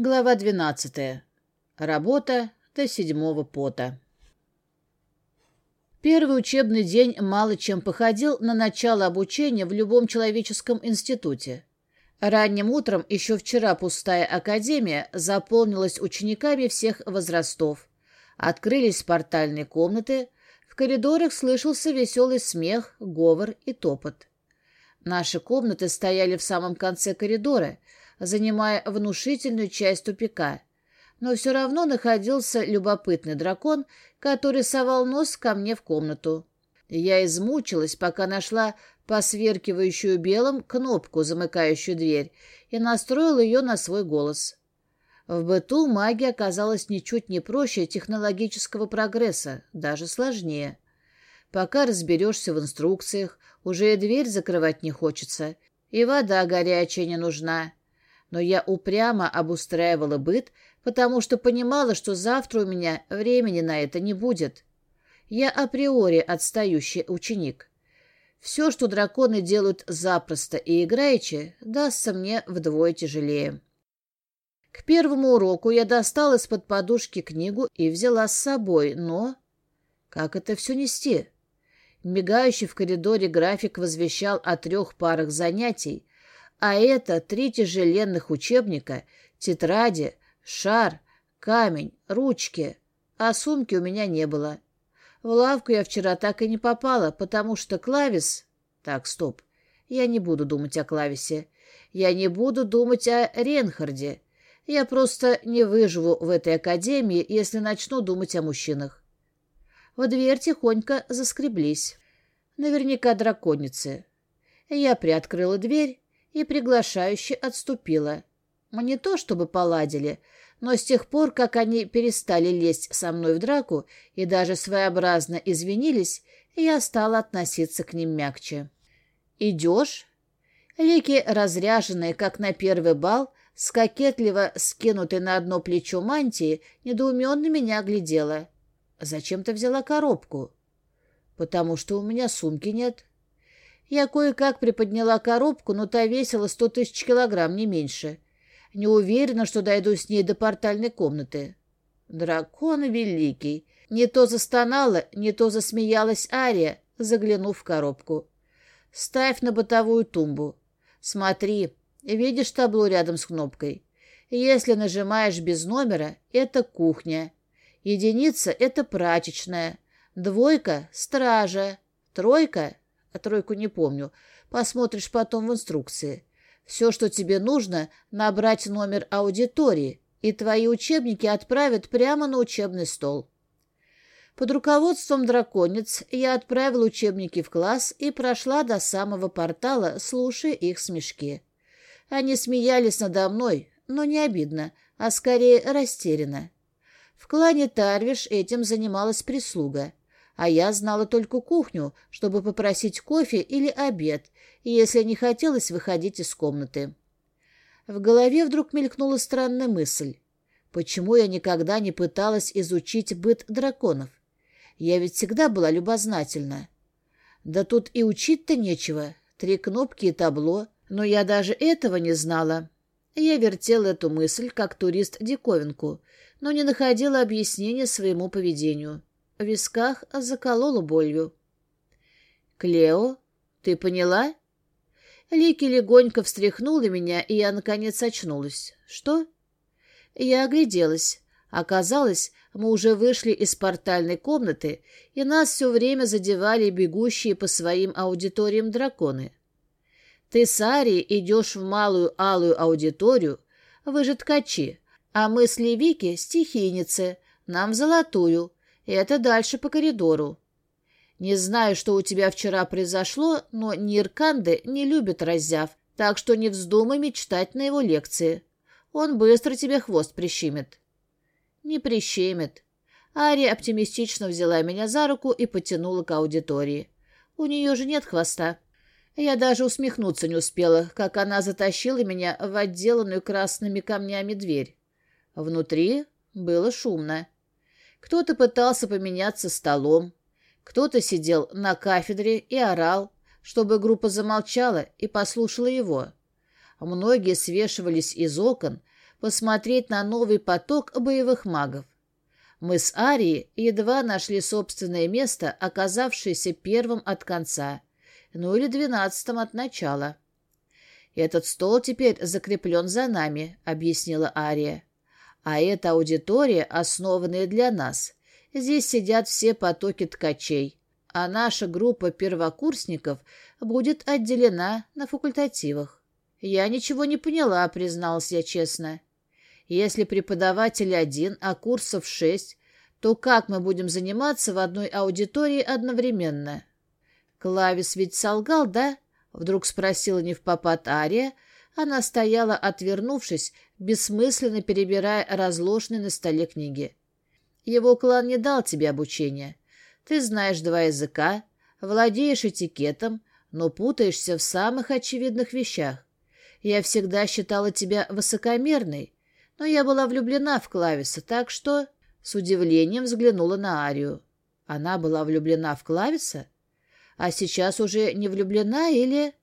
Глава 12. Работа до седьмого пота. Первый учебный день мало чем походил на начало обучения в любом человеческом институте. Ранним утром еще вчера пустая академия заполнилась учениками всех возрастов. Открылись портальные комнаты, в коридорах слышался веселый смех, говор и топот. Наши комнаты стояли в самом конце коридора, занимая внушительную часть тупика. Но все равно находился любопытный дракон, который совал нос ко мне в комнату. Я измучилась, пока нашла посверкивающую белым кнопку, замыкающую дверь, и настроила ее на свой голос. В быту магия оказалась ничуть не проще технологического прогресса, даже сложнее. Пока разберешься в инструкциях, уже и дверь закрывать не хочется, и вода горячая не нужна но я упрямо обустраивала быт, потому что понимала, что завтра у меня времени на это не будет. Я априори отстающий ученик. Все, что драконы делают запросто и играючи, дастся мне вдвое тяжелее. К первому уроку я достала из-под подушки книгу и взяла с собой, но... Как это все нести? Мигающий в коридоре график возвещал о трех парах занятий, а это три тяжеленных учебника, тетради, шар, камень, ручки. А сумки у меня не было. В лавку я вчера так и не попала, потому что клавис... Так, стоп. Я не буду думать о клависе. Я не буду думать о Ренхарде. Я просто не выживу в этой академии, если начну думать о мужчинах. В дверь тихонько заскреблись. Наверняка драконицы. Я приоткрыла дверь и приглашающе отступила. Мы не то чтобы поладили, но с тех пор, как они перестали лезть со мной в драку и даже своеобразно извинились, я стала относиться к ним мягче. «Идешь?» Лики, разряженные, как на первый бал, с кокетливо скинутой на одно плечо мантии, недоуменно меня глядела. «Зачем ты взяла коробку?» «Потому что у меня сумки нет». Я кое-как приподняла коробку, но та весила сто тысяч килограмм, не меньше. Не уверена, что дойду с ней до портальной комнаты. Дракон великий. Не то застонала, не то засмеялась Ария, заглянув в коробку. Ставь на бытовую тумбу. Смотри, видишь табло рядом с кнопкой? Если нажимаешь без номера, это кухня. Единица — это прачечная. Двойка — стража. Тройка а тройку не помню. Посмотришь потом в инструкции. Все, что тебе нужно, набрать номер аудитории, и твои учебники отправят прямо на учебный стол. Под руководством драконец я отправила учебники в класс и прошла до самого портала, слушая их смешки. Они смеялись надо мной, но не обидно, а скорее растерянно. В клане Тарвиш этим занималась прислуга а я знала только кухню, чтобы попросить кофе или обед, если не хотелось выходить из комнаты. В голове вдруг мелькнула странная мысль. Почему я никогда не пыталась изучить быт драконов? Я ведь всегда была любознательна. Да тут и учить-то нечего. Три кнопки и табло. Но я даже этого не знала. Я вертела эту мысль, как турист диковинку, но не находила объяснения своему поведению. В висках заколола болью. «Клео, ты поняла?» Лики легонько встряхнула меня, и я, наконец, очнулась. «Что?» Я огляделась. Оказалось, мы уже вышли из портальной комнаты, и нас все время задевали бегущие по своим аудиториям драконы. Ты с Арией идешь в малую алую аудиторию, вы же ткачи, а мы с Левики — стихийницы, нам в золотую, это дальше по коридору. Не знаю, что у тебя вчера произошло, но Нирканде не любит раззяв, так что не вздумай мечтать на его лекции. Он быстро тебе хвост прищемит. Не прищемит. Ари оптимистично взяла меня за руку и потянула к аудитории. У нее же нет хвоста. Я даже усмехнуться не успела, как она затащила меня в отделанную красными камнями дверь. Внутри было шумно. Кто-то пытался поменяться столом, кто-то сидел на кафедре и орал, чтобы группа замолчала и послушала его. Многие свешивались из окон, посмотреть на новый поток боевых магов. Мы с Арией едва нашли собственное место, оказавшееся первым от конца, ну или двенадцатым от начала. «Этот стол теперь закреплен за нами», — объяснила Ария. «А эта аудитория, основанная для нас. Здесь сидят все потоки ткачей, а наша группа первокурсников будет отделена на факультативах». «Я ничего не поняла», — призналась я честно. «Если преподаватель один, а курсов шесть, то как мы будем заниматься в одной аудитории одновременно?» «Клавис ведь солгал, да?» Вдруг спросила не в попад Ария. Она стояла, отвернувшись, бессмысленно перебирая разложенные на столе книги. Его клан не дал тебе обучения. Ты знаешь два языка, владеешь этикетом, но путаешься в самых очевидных вещах. Я всегда считала тебя высокомерной, но я была влюблена в Клависа, так что...» С удивлением взглянула на Арию. Она была влюблена в Клависа? а сейчас уже не влюблена или...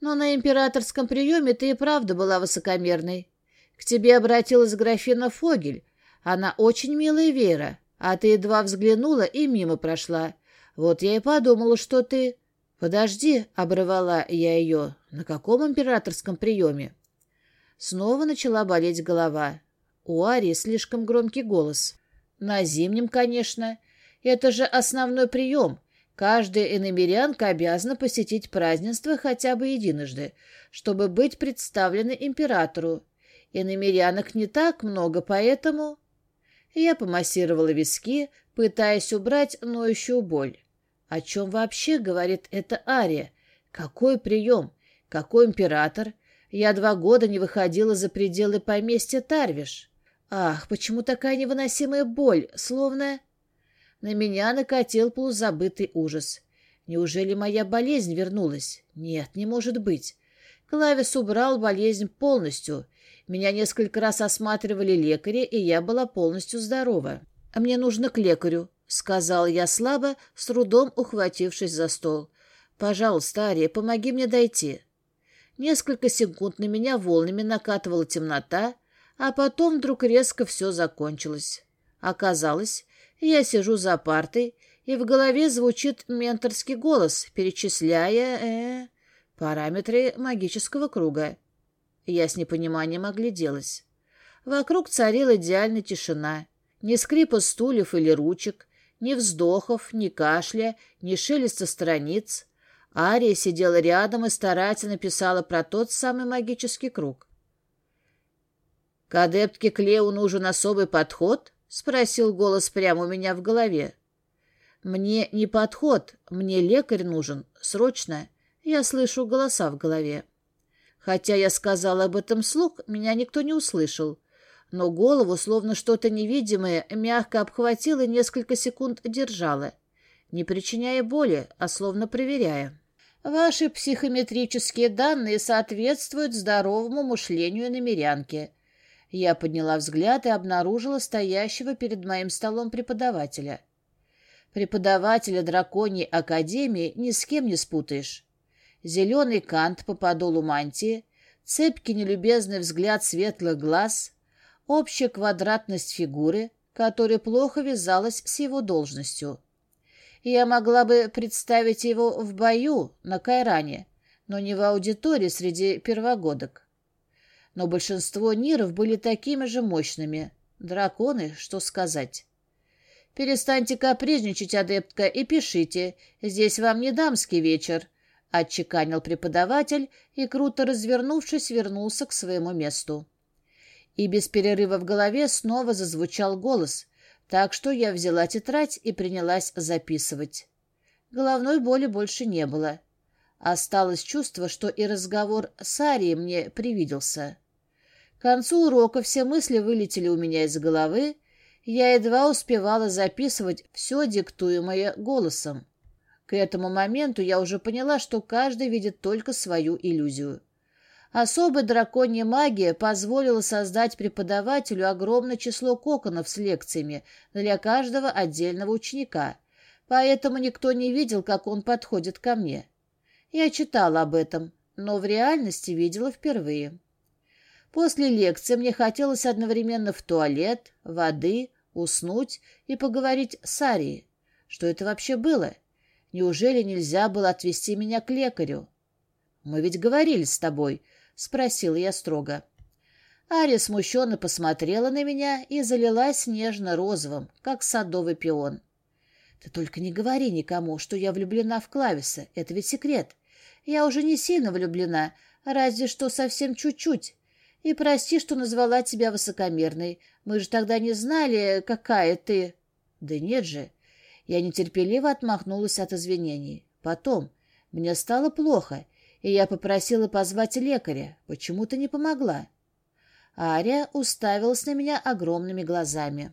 Но на императорском приеме ты и правда была высокомерной. К тебе обратилась графина Фогель. Она очень милая Вера, а ты едва взглянула и мимо прошла. Вот я и подумала, что ты... «Подожди», — обрывала я ее, — «на каком императорском приеме?» Снова начала болеть голова. У Арии слишком громкий голос. «На зимнем, конечно. Это же основной прием, Каждая иномерянка обязана посетить празднество хотя бы единожды, чтобы быть представленной императору. Иномерянок не так много, поэтому... Я помассировала виски, пытаясь убрать ноющую боль. О чем вообще говорит эта Ария? Какой прием? Какой император? Я два года не выходила за пределы поместья Тарвиш. Ах, почему такая невыносимая боль, словно... На меня накатил полузабытый ужас. Неужели моя болезнь вернулась? Нет, не может быть. Клавис убрал болезнь полностью. Меня несколько раз осматривали лекари, и я была полностью здорова. «А мне нужно к лекарю», — сказал я слабо, с трудом ухватившись за стол. «Пожалуйста, Ария, помоги мне дойти». Несколько секунд на меня волнами накатывала темнота, а потом вдруг резко все закончилось. Оказалось, я сижу за партой, и в голове звучит менторский голос, перечисляя э, параметры магического круга. Я с непониманием огляделась. Вокруг царила идеальная тишина. Ни скрипа стульев или ручек, ни вздохов, ни кашля, ни шелеста страниц. Ария сидела рядом и старательно писала про тот самый магический круг. К адептке Клеу нужен особый подход —— спросил голос прямо у меня в голове. «Мне не подход, мне лекарь нужен, срочно. Я слышу голоса в голове». Хотя я сказала об этом слух, меня никто не услышал. Но голову, словно что-то невидимое, мягко обхватило и несколько секунд держало, не причиняя боли, а словно проверяя. Ваши психометрические данные соответствуют здоровому мышлению намерянки. Я подняла взгляд и обнаружила стоящего перед моим столом преподавателя. Преподавателя драконьей академии ни с кем не спутаешь. Зеленый кант по подолу мантии, цепкий нелюбезный взгляд светлых глаз, общая квадратность фигуры, которая плохо вязалась с его должностью. Я могла бы представить его в бою на Кайране, но не в аудитории среди первогодок но большинство ниров были такими же мощными. Драконы, что сказать. «Перестаньте капризничать, адептка, и пишите. Здесь вам не дамский вечер», — отчеканил преподаватель и, круто развернувшись, вернулся к своему месту. И без перерыва в голове снова зазвучал голос, так что я взяла тетрадь и принялась записывать. Головной боли больше не было. Осталось чувство, что и разговор с Арией мне привиделся. К концу урока все мысли вылетели у меня из головы, я едва успевала записывать все диктуемое голосом. К этому моменту я уже поняла, что каждый видит только свою иллюзию. Особая драконья магия позволила создать преподавателю огромное число коконов с лекциями для каждого отдельного ученика, поэтому никто не видел, как он подходит ко мне. Я читала об этом, но в реальности видела впервые. После лекции мне хотелось одновременно в туалет, воды, уснуть и поговорить с Арией. Что это вообще было? Неужели нельзя было отвезти меня к лекарю? «Мы ведь говорили с тобой», — спросила я строго. Ария смущенно посмотрела на меня и залилась нежно-розовым, как садовый пион. «Ты только не говори никому, что я влюблена в Клависа. Это ведь секрет. Я уже не сильно влюблена, разве что совсем чуть-чуть. И прости, что назвала тебя высокомерной. Мы же тогда не знали, какая ты...» «Да нет же». Я нетерпеливо отмахнулась от извинений. Потом. Мне стало плохо, и я попросила позвать лекаря. Почему ты не помогла?» Ария уставилась на меня огромными глазами.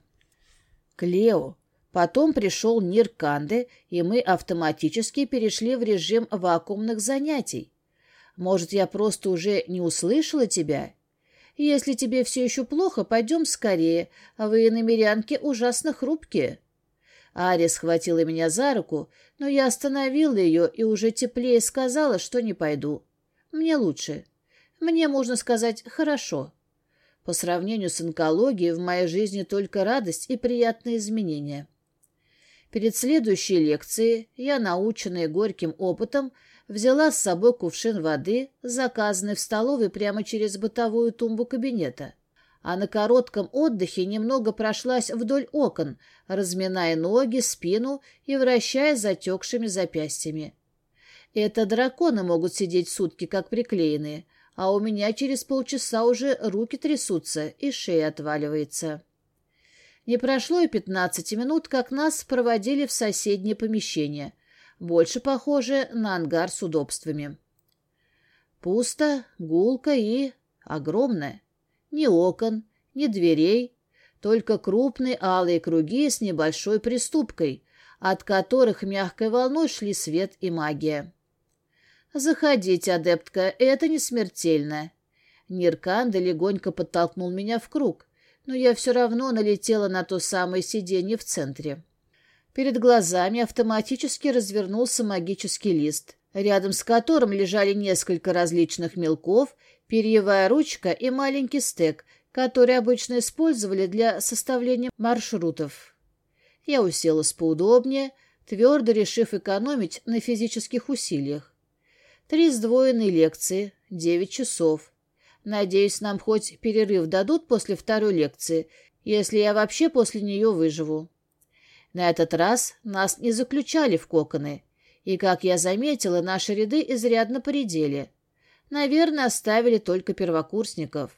«Клео, потом пришел Нир Канде, и мы автоматически перешли в режим вакуумных занятий. Может, я просто уже не услышала тебя? Если тебе все еще плохо, пойдем скорее, а вы, намерянки, ужасно хрупкие». Ария схватила меня за руку, но я остановила ее и уже теплее сказала, что не пойду. Мне лучше. Мне, можно сказать, хорошо. По сравнению с онкологией в моей жизни только радость и приятные изменения. Перед следующей лекцией я, наученная горьким опытом, взяла с собой кувшин воды, заказанный в столовой прямо через бытовую тумбу кабинета. А на коротком отдыхе немного прошлась вдоль окон, разминая ноги, спину и вращая затекшими запястьями. Это драконы могут сидеть сутки как приклеенные, а у меня через полчаса уже руки трясутся и шея отваливается. Не прошло и пятнадцати минут, как нас проводили в соседнее помещение, больше похоже на ангар с удобствами. Пусто, гулко и огромное. Ни окон, ни дверей, только крупные алые круги с небольшой приступкой, от которых мягкой волной шли свет и магия. «Заходите, адептка, это не смертельно». Нирканда легонько подтолкнул меня в круг, но я все равно налетела на то самое сиденье в центре. Перед глазами автоматически развернулся магический лист, рядом с которым лежали несколько различных мелков, перьевая ручка и маленький стек, который обычно использовали для составления маршрутов. Я уселась поудобнее, твердо решив экономить на физических усилиях. Три сдвоенные лекции, девять часов. Надеюсь, нам хоть перерыв дадут после второй лекции, если я вообще после нее выживу. На этот раз нас не заключали в коконы, и, как я заметила, наши ряды изрядно поредели. Наверное, оставили только первокурсников.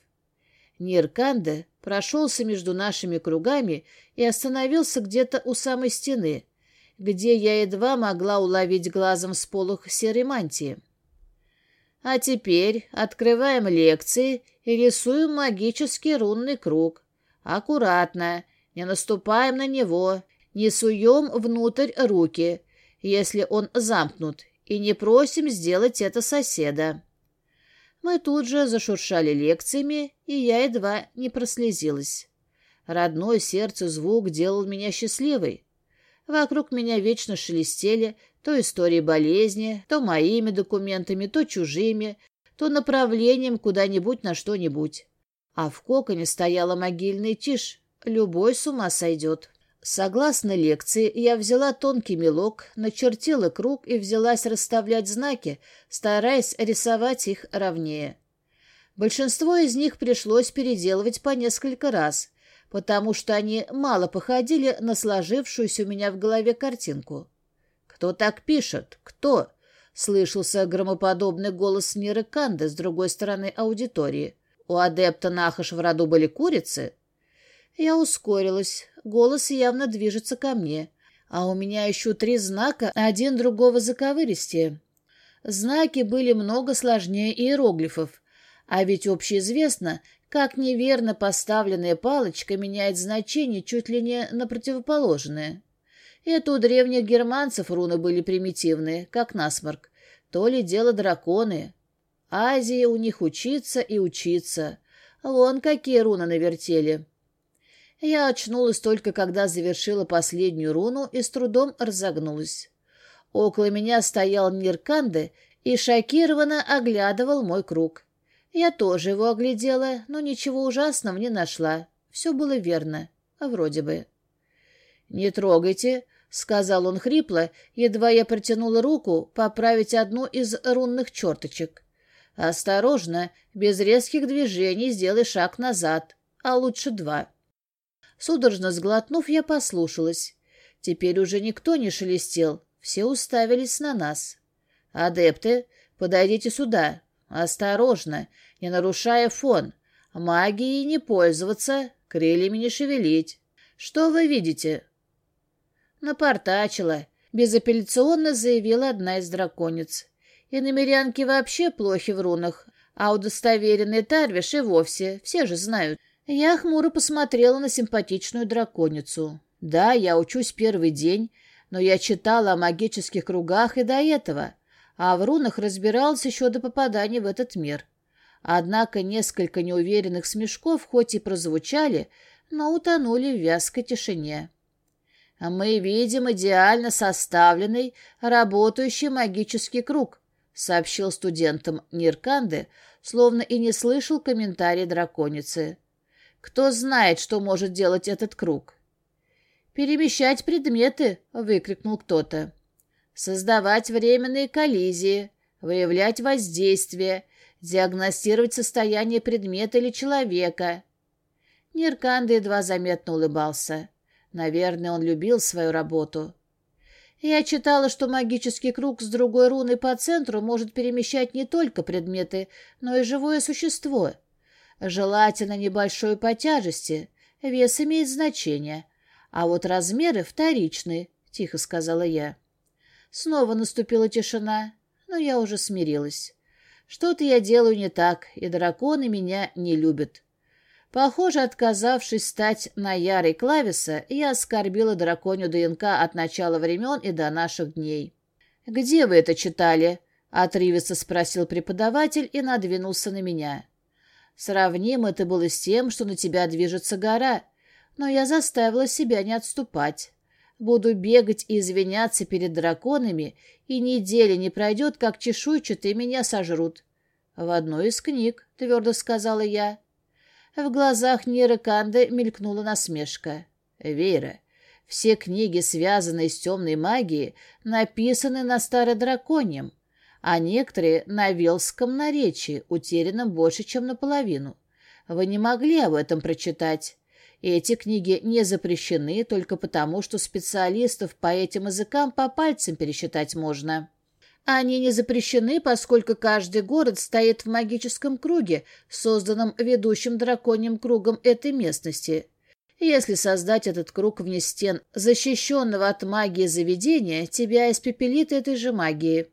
Нирканде прошелся между нашими кругами и остановился где-то у самой стены, где я едва могла уловить глазом сполох серой мантии. А теперь открываем лекции и рисуем магический рунный круг. Аккуратно, не наступаем на него, не суем внутрь руки, если он замкнут, и не просим сделать это соседа. Мы тут же зашуршали лекциями, и я едва не прослезилась. Родной сердцу звук делал меня счастливой. Вокруг меня вечно шелестели то истории болезни, то моими документами, то чужими, то направлением куда-нибудь на что-нибудь. А в коконе стояла могильная тишь. Любой с ума сойдет. Согласно лекции, я взяла тонкий мелок, начертила круг и взялась расставлять знаки, стараясь рисовать их ровнее. Большинство из них пришлось переделывать по несколько раз, потому что они мало походили на сложившуюся у меня в голове картинку. «Кто так пишет? Кто?» — слышался громоподобный голос Ниры Канды с другой стороны аудитории. «У адепта Нахаш в роду были курицы?» Я ускорилась. Голос явно движется ко мне. А у меня еще три знака, один другого заковыристее. Знаки были много сложнее иероглифов. А ведь общеизвестно, как неверно поставленная палочка меняет значение чуть ли не на противоположное. Это у древних германцев руны были примитивные, как насморк. То ли дело драконы. Азия у них учиться и учиться. Вон какие руны навертели. Я очнулась только, когда завершила последнюю руну и с трудом разогнулась. Около меня стоял Нирканде и шокированно оглядывал мой круг. Я тоже его оглядела, но ничего ужасного не нашла. Все было верно. Вроде бы. «Не трогайте», — сказал он хрипло, едва я протянула руку поправить одну из рунных черточек. «Осторожно, без резких движений сделай шаг назад, а лучше два». Судорожно сглотнув, я послушалась. Теперь уже никто не шелестел, все уставились на нас. «Адепты, подойдите сюда. Осторожно, не нарушая фон. Магией не пользоваться, крыльями не шевелить. Что вы видите?» «Напортачила», — безапелляционно заявила одна из драконец. «И намерянки вообще плохи в рунах, а удостоверенный Тарвиш и вовсе, все же знают». Я хмуро посмотрела на симпатичную драконицу. Да, я учусь первый день, но я читала о магических кругах и до этого, а в рунах разбиралась еще до попадания в этот мир. Однако несколько неуверенных смешков хоть и прозвучали, но утонули в вязкой тишине. «Мы видим идеально составленный, работающий магический круг», сообщил студентам Нирканды, словно и не слышал комментарий драконицы. «Кто знает, что может делать этот круг?» «Перемещать предметы!» — выкрикнул кто-то. «Создавать временные коллизии, выявлять воздействие, диагностировать состояние предмета или человека». Нирканда едва заметно улыбался. Наверное, он любил свою работу. Я читала, что магический круг с другой руной по центру может перемещать не только предметы, но и живое существо. Желательно небольшой по тяжести, вес имеет значение, а вот размеры вторичны, — тихо сказала я. Снова наступила тишина, но я уже смирилась. Что-то я делаю не так, и драконы меня не любят. Похоже, отказавшись стать на ярой клависа, я оскорбила драконью ДНК от начала времен и до наших дней. «Где вы это читали?» — отрывисто спросил преподаватель и надвинулся на меня. «Сравним это было с тем, что на тебя движется гора, но я заставила себя не отступать. Буду бегать и извиняться перед драконами, и недели не пройдет, как чешуйчатые меня сожрут». «В одной из книг», — твердо сказала я. В глазах Ниры Канды мелькнула насмешка. «Вера, все книги, связанные с темной магией, написаны на стародраконьем, а некоторые — на велском наречии, утерянном больше, чем наполовину. Вы не могли об этом прочитать. Эти книги не запрещены только потому, что специалистов по этим языкам по пальцам пересчитать можно». Они не запрещены, поскольку каждый город стоит в магическом круге, созданном ведущим драконьим кругом этой местности. Если создать этот круг вне стен, защищенного от магии заведения, тебя испепелит этой же магией.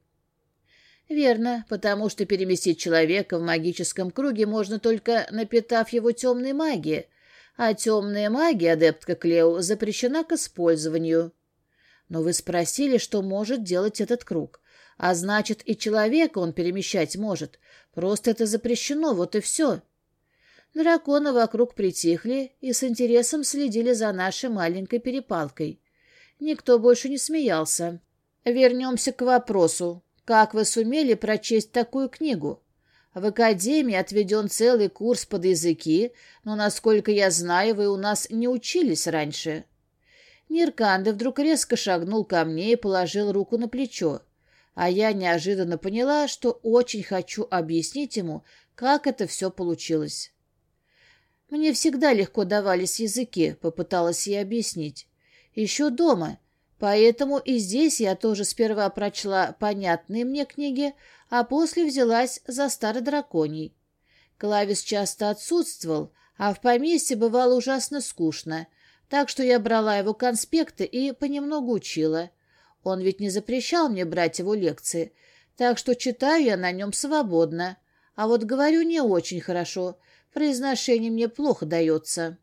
Верно, потому что переместить человека в магическом круге можно только напитав его темной магией, а темная магия, адептка Клео, запрещена к использованию. Но вы спросили, что может делать этот круг. А значит, и человека он перемещать может. Просто это запрещено, вот и все. Драконы вокруг притихли и с интересом следили за нашей маленькой перепалкой. Никто больше не смеялся. Вернемся к вопросу. Как вы сумели прочесть такую книгу? В академии отведен целый курс под языки, но, насколько я знаю, вы у нас не учились раньше. Нирканды вдруг резко шагнул ко мне и положил руку на плечо а я неожиданно поняла, что очень хочу объяснить ему, как это все получилось. Мне всегда легко давались языки, попыталась я объяснить. Еще дома, поэтому и здесь я тоже сперва прочла понятные мне книги, а после взялась за старый драконий. Клавис часто отсутствовал, а в поместье бывало ужасно скучно, так что я брала его конспекты и понемногу учила — он ведь не запрещал мне брать его лекции, так что читаю я на нем свободно. А вот говорю не очень хорошо, произношение мне плохо дается.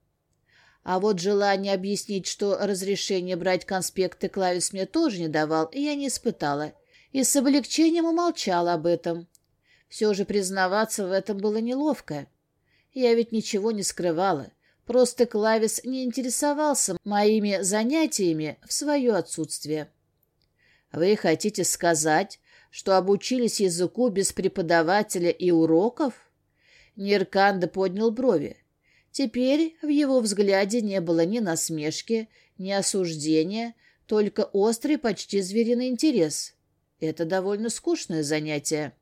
А вот желание объяснить, что разрешение брать конспекты Клавис мне тоже не давал, я не испытала. И с облегчением умолчала об этом. Все же признаваться в этом было неловко. Я ведь ничего не скрывала. Просто Клавис не интересовался моими занятиями в свое отсутствие. Вы хотите сказать, что обучились языку без преподавателя и уроков? Нирканда поднял брови. Теперь в его взгляде не было ни насмешки, ни осуждения, только острый, почти звериный интерес. Это довольно скучное занятие.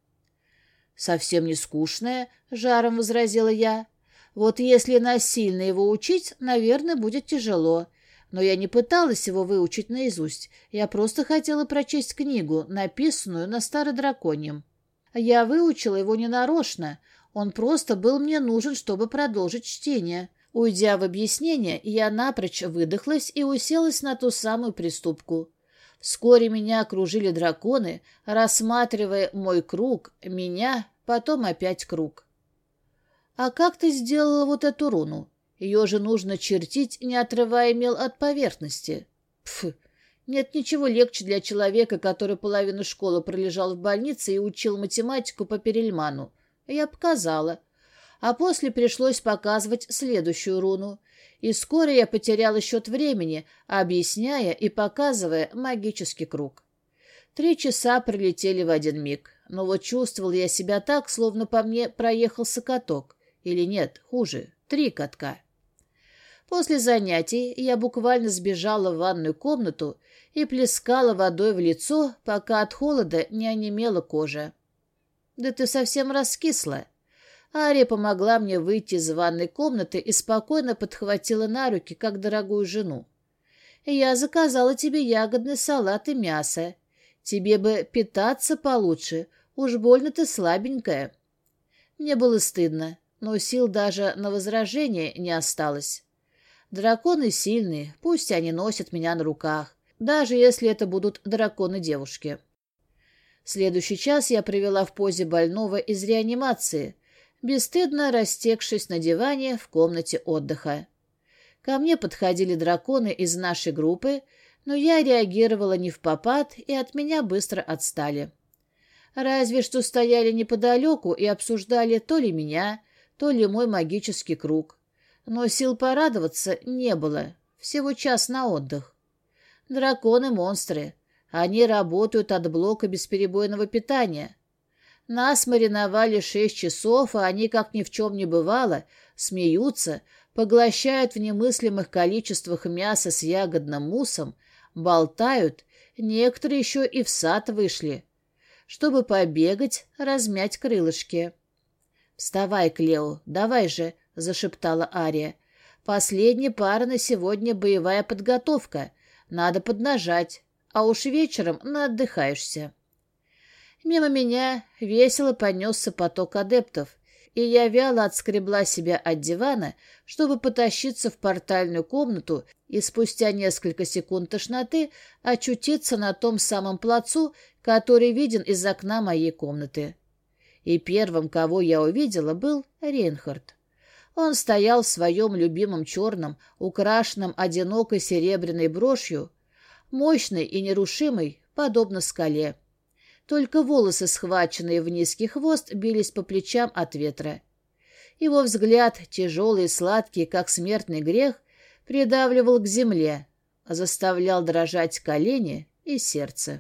«Совсем не скучное», — жаром возразила я. «Вот если насильно его учить, наверное, будет тяжело. Но я не пыталась его выучить наизусть. Я просто хотела прочесть книгу, написанную на стародраконьем. Я выучила его ненарочно. Он просто был мне нужен, чтобы продолжить чтение. Уйдя в объяснение, я напрочь выдохлась и уселась на ту самую приступку. Вскоре меня окружили драконы, рассматривая мой круг, меня, потом опять круг. «А как ты сделала вот эту руну? Ее же нужно чертить, не отрывая мел от поверхности». Пф, нет ничего легче для человека, который половину школы пролежал в больнице и учил математику по Перельману. Я показала а после пришлось показывать следующую руну. И скоро я потеряла счет времени, объясняя и показывая магический круг. Три часа пролетели в один миг, но вот чувствовал я себя так, словно по мне проехался каток. Или нет, хуже, три катка. После занятий я буквально сбежала в ванную комнату и плескала водой в лицо, пока от холода не онемела кожа. «Да ты совсем раскисла», Ария помогла мне выйти из ванной комнаты и спокойно подхватила на руки, как дорогую жену. «Я заказала тебе ягодный салат и мясо. Тебе бы питаться получше, уж больно ты слабенькая». Мне было стыдно, но сил даже на возражение не осталось. Драконы сильные, пусть они носят меня на руках, даже если это будут драконы-девушки. Следующий час я провела в позе больного из реанимации — бесстыдно растекшись на диване в комнате отдыха. Ко мне подходили драконы из нашей группы, но я реагировала не в попад, и от меня быстро отстали. Разве что стояли неподалеку и обсуждали то ли меня, то ли мой магический круг. Но сил порадоваться не было, всего час на отдых. Драконы-монстры. Они работают от блока бесперебойного питания. Нас мариновали шесть часов, а они, как ни в чем не бывало, смеются, поглощают в немыслимых количествах мяса с ягодным муссом, болтают, некоторые еще и в сад вышли, чтобы побегать, размять крылышки. «Вставай, Клео, давай же», — зашептала Ария. «Последняя пара на сегодня боевая подготовка. Надо поднажать, а уж вечером наотдыхаешься». Мимо меня весело понесся поток адептов, и я вяло отскребла себя от дивана, чтобы потащиться в портальную комнату и спустя несколько секунд тошноты очутиться на том самом плацу, который виден из окна моей комнаты. И первым, кого я увидела, был Рейнхард. Он стоял в своем любимом черном, украшенном одинокой серебряной брошью, мощный и нерушимый, подобно скале. Только волосы, схваченные в низкий хвост, бились по плечам от ветра. Его взгляд, тяжелый и сладкий, как смертный грех, придавливал к земле, заставлял дрожать колени и сердце.